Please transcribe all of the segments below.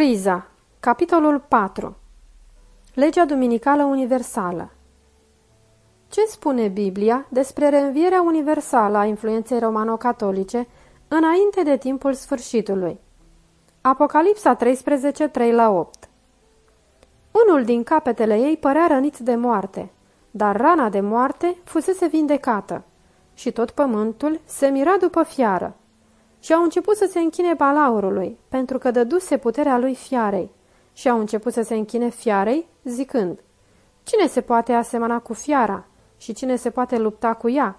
Criza Capitolul 4 Legea Duminicală Universală. Ce spune Biblia despre reînvierea universală a influenței romano-catolice înainte de timpul sfârșitului? Apocalipsa 13, 3 la 8 Unul din capetele ei părea rănit de moarte, dar rana de moarte fusese vindecată și tot pământul se mira după fiară și au început să se închine balaurului, pentru că dăduse puterea lui fiarei. Și au început să se închine fiarei, zicând, Cine se poate asemăna cu fiara și cine se poate lupta cu ea?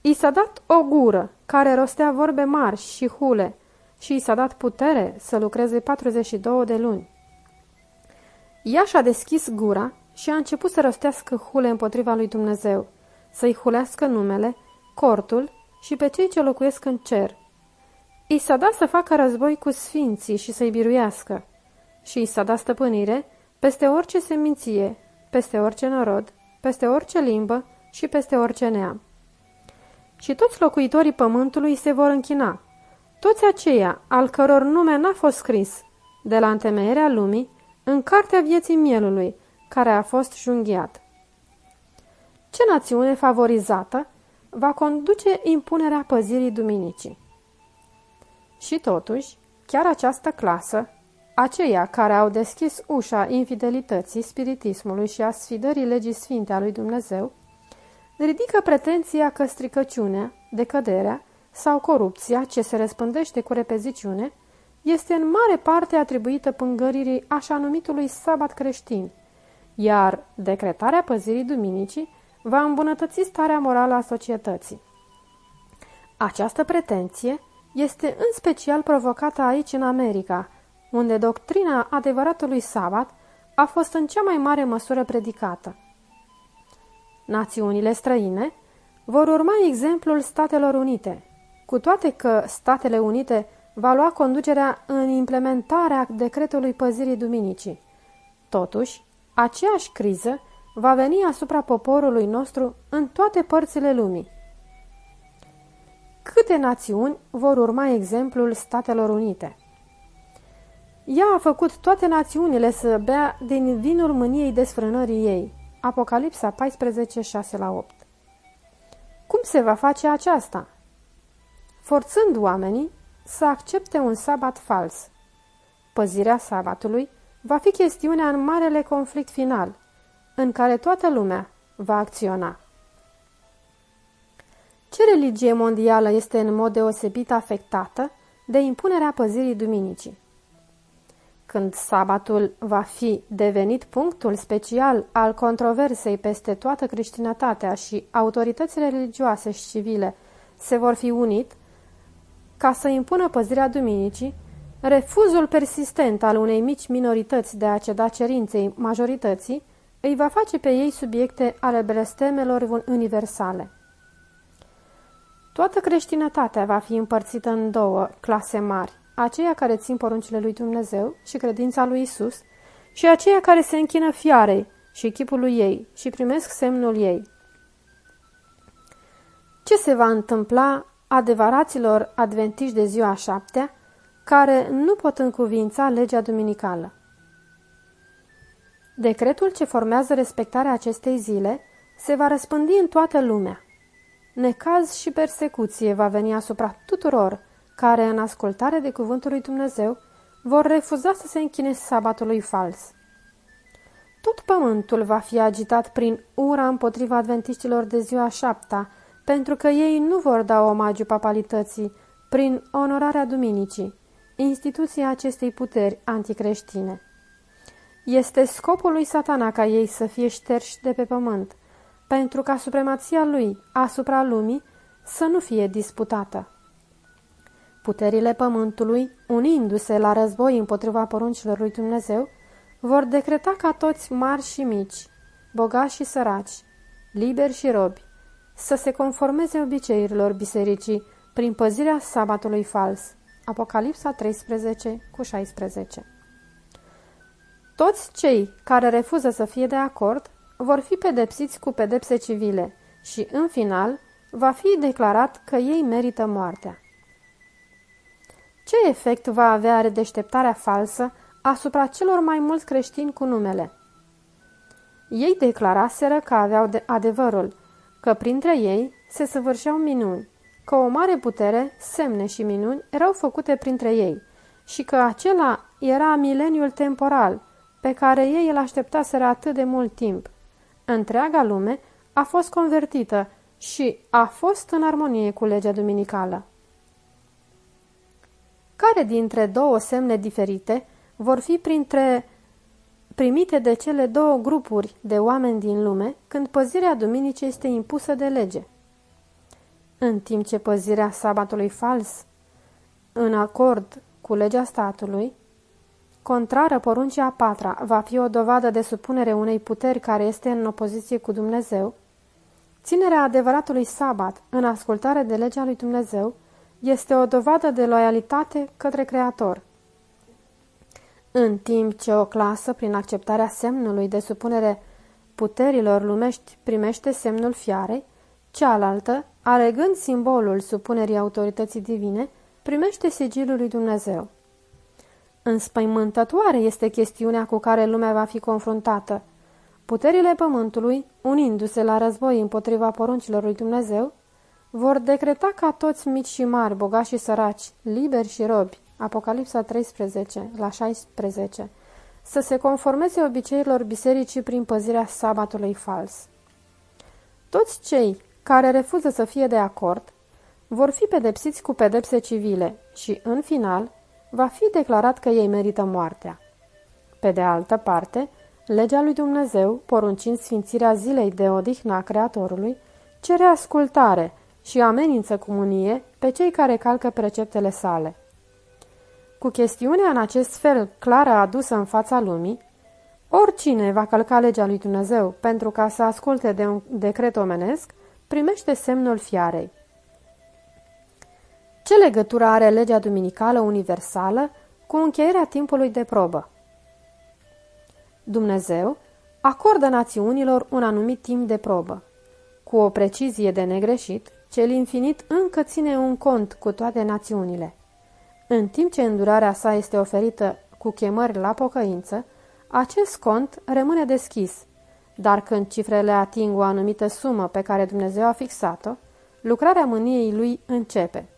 I s-a dat o gură care rostea vorbe mari și hule și i s-a dat putere să lucreze 42 de luni. Ea și-a deschis gura și a început să rostească hule împotriva lui Dumnezeu, să-i hulească numele, cortul și pe cei ce locuiesc în cer, I s-a dat să facă război cu sfinții și să-i biruiască. Și i s-a dat stăpânire peste orice seminție, peste orice norod, peste orice limbă și peste orice neam. Și toți locuitorii pământului se vor închina, toți aceia al căror nume n-a fost scris, de la întemeierea lumii, în cartea vieții mielului, care a fost junghiat. Ce națiune favorizată va conduce impunerea păzirii duminicii? Și totuși, chiar această clasă, aceia care au deschis ușa infidelității, spiritismului și a sfidării legii sfinte a lui Dumnezeu, ridică pretenția că stricăciunea, decăderea sau corupția ce se răspândește cu repeziciune este în mare parte atribuită pângăririi așa numitului sabat creștin, iar decretarea păzirii duminicii va îmbunătăți starea morală a societății. Această pretenție este în special provocată aici în America, unde doctrina adevăratului sabat a fost în cea mai mare măsură predicată. Națiunile străine vor urma exemplul Statelor Unite, cu toate că Statele Unite va lua conducerea în implementarea decretului păzirii duminicii. Totuși, aceeași criză va veni asupra poporului nostru în toate părțile lumii câte națiuni vor urma exemplul Statelor Unite. Ea a făcut toate națiunile să bea din vinul mâniei desfrânării ei. Apocalipsa 14, 6 la 8 Cum se va face aceasta? Forțând oamenii să accepte un sabat fals. Păzirea sabatului va fi chestiunea în marele conflict final, în care toată lumea va acționa. Ce religie mondială este în mod deosebit afectată de impunerea păzirii duminicii? Când sabatul va fi devenit punctul special al controversei peste toată creștinătatea și autoritățile religioase și civile se vor fi unit ca să impună păzirea duminicii, refuzul persistent al unei mici minorități de a ceda cerinței majorității îi va face pe ei subiecte ale blestemelor universale. Toată creștinătatea va fi împărțită în două clase mari, aceia care țin poruncile lui Dumnezeu și credința lui Isus și aceia care se închină fiarei și chipul lui ei și primesc semnul ei. Ce se va întâmpla adevăraților adventiști de ziua șaptea, care nu pot încuvința legea duminicală? Decretul ce formează respectarea acestei zile se va răspândi în toată lumea necaz și persecuție va veni asupra tuturor care, în ascultare de cuvântul lui Dumnezeu, vor refuza să se închine sabatului fals. Tot pământul va fi agitat prin ura împotriva adventiștilor de ziua șapta, pentru că ei nu vor da omagiu papalității prin onorarea duminicii, instituția acestei puteri anticreștine. Este scopul lui satana ca ei să fie șterși de pe pământ, pentru ca supremația lui asupra lumii să nu fie disputată. Puterile pământului, unindu-se la război împotriva poruncilor lui Dumnezeu, vor decreta ca toți mari și mici, bogați și săraci, liberi și robi, să se conformeze obiceiurilor bisericii prin păzirea sabatului fals. Apocalipsa 13 cu 16 Toți cei care refuză să fie de acord vor fi pedepsiți cu pedepse civile și, în final, va fi declarat că ei merită moartea. Ce efect va avea redeșteptarea falsă asupra celor mai mulți creștini cu numele. Ei declaraseră că aveau de adevărul, că printre ei se săvârșeau minuni, că o mare putere, semne și minuni erau făcute printre ei și că acela era mileniul temporal pe care ei îl așteptaseră atât de mult timp. Întreaga lume a fost convertită și a fost în armonie cu legea duminicală. Care dintre două semne diferite vor fi printre primite de cele două grupuri de oameni din lume când păzirea duminicii este impusă de lege? În timp ce păzirea sabatului fals, în acord cu legea statului, contrară poruncii a patra, va fi o dovadă de supunere unei puteri care este în opoziție cu Dumnezeu, ținerea adevăratului sabat în ascultare de legea lui Dumnezeu este o dovadă de loialitate către Creator. În timp ce o clasă, prin acceptarea semnului de supunere puterilor lumești, primește semnul fiarei, cealaltă, alegând simbolul supunerii autorității divine, primește sigilul lui Dumnezeu. Înspăimântătoare este chestiunea cu care lumea va fi confruntată. Puterile pământului, unindu-se la război împotriva poruncilor lui Dumnezeu, vor decreta ca toți mici și mari, bogați și săraci, liberi și robi, Apocalipsa 13, la 16, să se conformeze obiceiurilor bisericii prin păzirea sabatului fals. Toți cei care refuză să fie de acord vor fi pedepsiți cu pedepse civile și, în final, va fi declarat că ei merită moartea. Pe de altă parte, legea lui Dumnezeu, poruncind sfințirea zilei de odihnă a Creatorului, cere ascultare și amenință comunie pe cei care calcă preceptele sale. Cu chestiunea în acest fel clară adusă în fața lumii, oricine va călca legea lui Dumnezeu pentru ca să asculte de un decret omenesc, primește semnul fiarei. Ce legătură are legea duminicală universală cu încheierea timpului de probă? Dumnezeu acordă națiunilor un anumit timp de probă. Cu o precizie de negreșit, cel infinit încă ține un cont cu toate națiunile. În timp ce îndurarea sa este oferită cu chemări la pocăință, acest cont rămâne deschis, dar când cifrele ating o anumită sumă pe care Dumnezeu a fixat-o, lucrarea mâniei lui începe.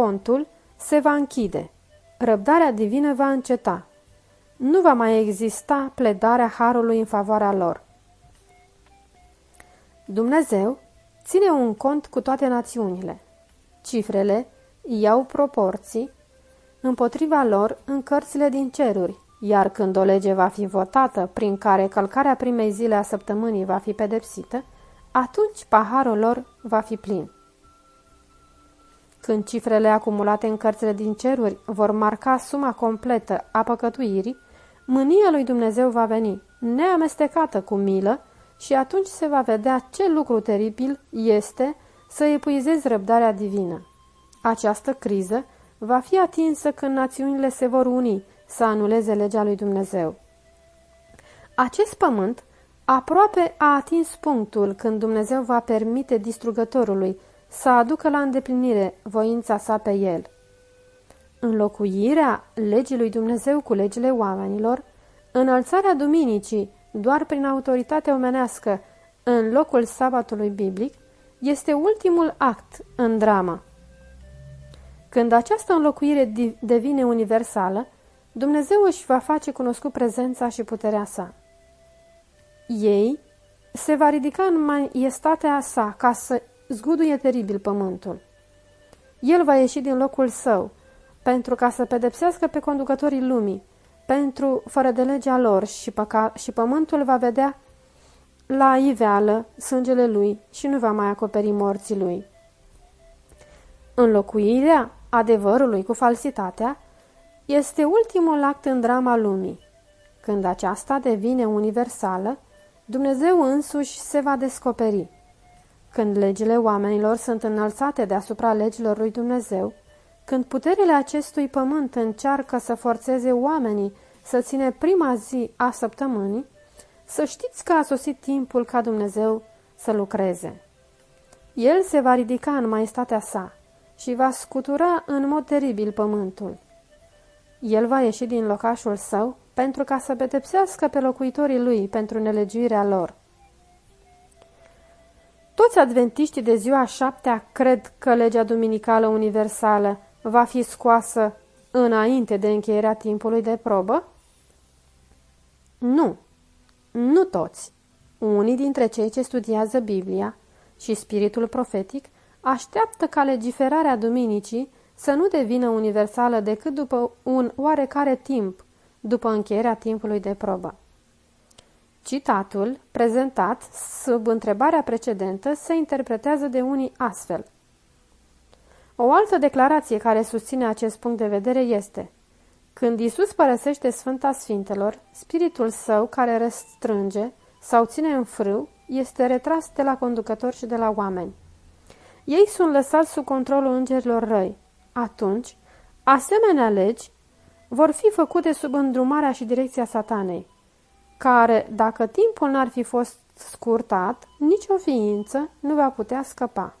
Contul se va închide, răbdarea divină va înceta. Nu va mai exista pledarea harului în favoarea lor. Dumnezeu ține un cont cu toate națiunile. Cifrele iau proporții împotriva lor în cărțile din ceruri, iar când o lege va fi votată prin care călcarea primei zile a săptămânii va fi pedepsită, atunci paharul lor va fi plin. Când cifrele acumulate în cărțile din ceruri vor marca suma completă a păcătuirii, mânia lui Dumnezeu va veni, neamestecată cu milă, și atunci se va vedea ce lucru teribil este să epuizezi răbdarea divină. Această criză va fi atinsă când națiunile se vor uni să anuleze legea lui Dumnezeu. Acest pământ aproape a atins punctul când Dumnezeu va permite distrugătorului să aducă la îndeplinire voința sa pe el. Înlocuirea legii lui Dumnezeu cu legile oamenilor, înălțarea duminicii doar prin autoritate omenească în locul sabatului biblic, este ultimul act în dramă. Când această înlocuire devine universală, Dumnezeu își va face cunoscut prezența și puterea sa. Ei se va ridica în maiestatea sa ca să zguduie teribil pământul. El va ieși din locul său, pentru ca să pedepsească pe conducătorii lumii, pentru fără de legea lor și, păca și pământul va vedea la iveală sângele lui și nu va mai acoperi morții lui. Înlocuirea adevărului cu falsitatea este ultimul act în drama lumii. Când aceasta devine universală, Dumnezeu însuși se va descoperi. Când legile oamenilor sunt înălțate deasupra legilor lui Dumnezeu, când puterile acestui pământ încearcă să forțeze oamenii să ține prima zi a săptămânii, să știți că a sosit timpul ca Dumnezeu să lucreze. El se va ridica în maestatea sa și va scutura în mod teribil pământul. El va ieși din locașul său pentru ca să pedepsească pe locuitorii lui pentru nelegiuirea lor. Toți adventiștii de ziua șaptea cred că legea duminicală universală va fi scoasă înainte de încheierea timpului de probă? Nu, nu toți. Unii dintre cei ce studiază Biblia și spiritul profetic așteaptă ca legiferarea duminicii să nu devină universală decât după un oarecare timp, după încheierea timpului de probă. Citatul, prezentat sub întrebarea precedentă, se interpretează de unii astfel. O altă declarație care susține acest punct de vedere este Când Isus părăsește Sfânta Sfintelor, spiritul său care restrânge sau ține în frâu este retras de la conducători și de la oameni. Ei sunt lăsați sub controlul îngerilor răi. Atunci, asemenea legi vor fi făcute sub îndrumarea și direcția satanei, care, dacă timpul n-ar fi fost scurtat, nicio ființă nu va putea scăpa.